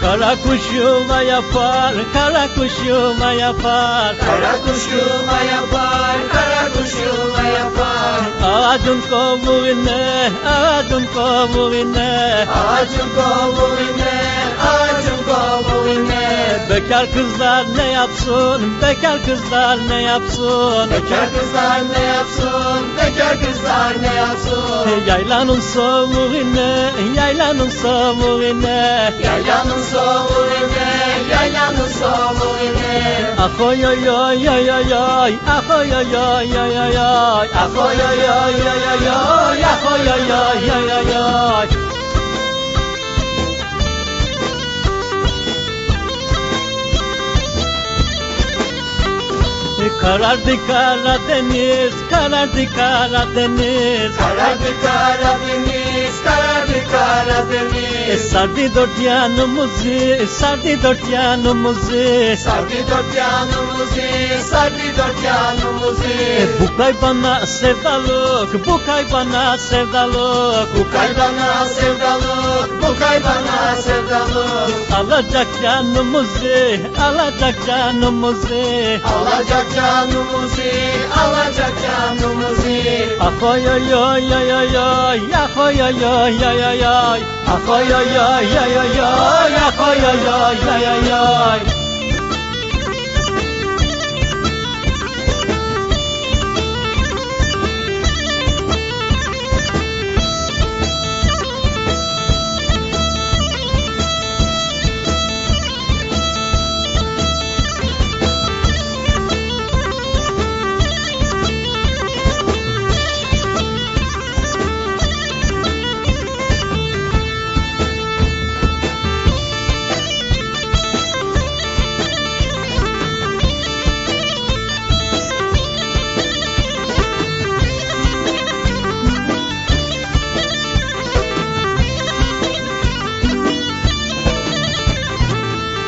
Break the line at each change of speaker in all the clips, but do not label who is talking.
Kara kuş yuva yapar, kara kuş yuva yapar.
Kara kuş yuva yapar, kara kuş yuva yapar.
Ağacın kovuğuna, ağacın kovuğuna.
Ağacın kovuğuna, ağacın.
Bekar kızlar ne yapsın, bekar kızlar ne yapsın.
Bekar kızlar ne yapsın, bekar kızlar ne yapsın.
Yaylanın soğuğuna, yaylanın soğuğuna.
Yaylanın soğuğuna, yaylanın soğuğuna.
Ah oy oy oy oy oy oy, ah oy oy oy oy oy oy, ah oy oy oy oy oy oy, ah oy oy oy oy oy Karardı Karadeniz, karardı Karadeniz.
Karardı Karadeniz, karardı
E,
Karadeniz.
sardı dört yanımızı, sardı dört yanımızı.
Sardı dört yanımızı, sardı dört yanımızı.
E, bu kay bana sevdalık, bu kay bana sevdalık.
Bu kaybana sevdalık, bu kaybana sevdalık.
Alacak canımızı, alacak canımızı.
Alacak canımızı, alacak canımızı.
Ah oy oy oy oy oy oy, ah oy oy oy oy oy oy. Ah oy oy oy oy oy oy, ah oy oy oy oy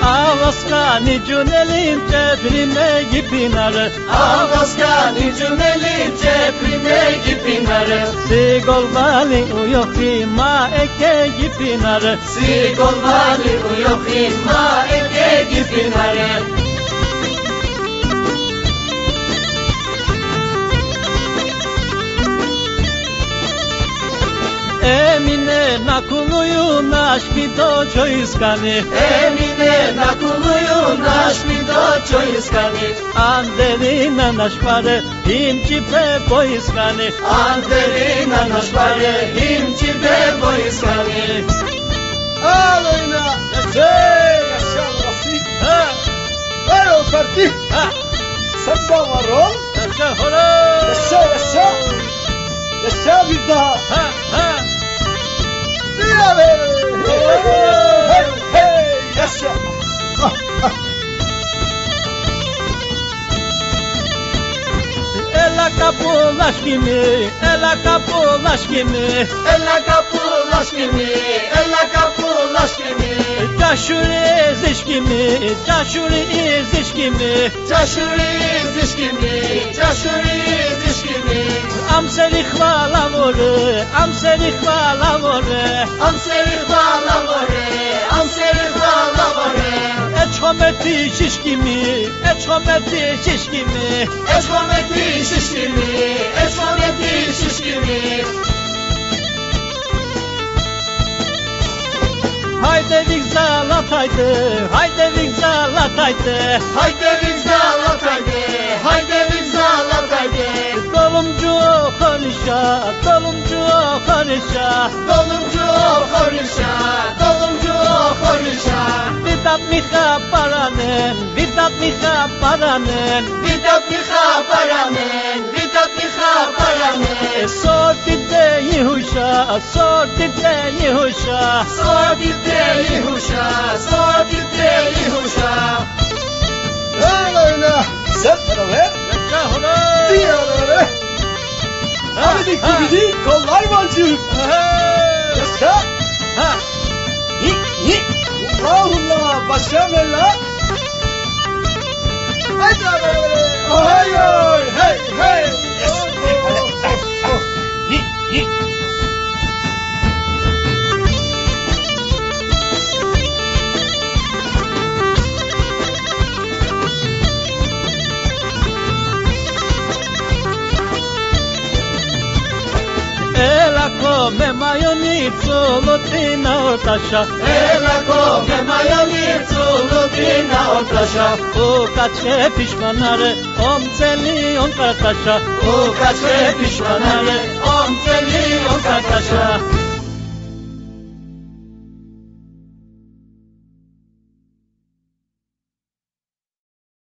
oy. Avaskani cünelin cebrime gipinarı
Avaskani cümeli ceprime gipinarı.
Sigol vali uyoki ma eke gipinarı
Sigol vali uyokim ma eke gipinarı.
Emine nakuluyu naşki doço iskani
Emine nakuluyu naš mi dočo iskani.
Anderina naşparı himçi pe boiskani
Anderina naš pare, himči bebo iskani.
Aleyna. Yaşa, yaşa Rafi.
Ha
Ver o parti.
ha
de var ol.
yaşa hola
Yaşa, yaşa. Yaşa bir daha.
Ha ha
Diye be. Hey, hey, yaşa. Ah, ah.
Ela kapulaş kimi, ela kapulaş kimi
Ela kapulaş kimi, ela kapulaş kimi.
Caşuri eziş kimi, caşuri eziş kimi
Çaşuri ziş kimi, çaşuri ziş kimi.
Amseri hvala vore, vore
Amseri hvala vore, amseri hvala vore.
Eçhometi şiş kimi, eçhometi şiş kimi
Eşkometi şiş kimi, eşkometi şiş kimi.
Vigzalat haydi Haydi vigzalat haydi,
haydi vigzalat haydi.
Dolumcu konuşa, dolumcu konuşa
Dolumcu konuşa, dolumcu konuşa.
Vidat miha paranın, vidat miha paranın
Vidat miha paranın, صوت الداي هوشا
صوت الداي هوشا صوت الداي هوشا
صوت الداي هوشا لا
لا لا سبر ver Diyalara Hadi gidi kollar balcığım Başka
Ha
Yik yik Allah Allah başka bella Hadi abi 哎呦，嘿
嘿，你你。ელაკო
მე მაიონი წულუტინა ოთაშა ელაკო
მე მაიონი წულუტინა ოთაშა ო კაჩე ფიშმანარე
ომწელი ონკარტაშა ო კაჩე ფიშმანარე ომწელი ონკარტაშა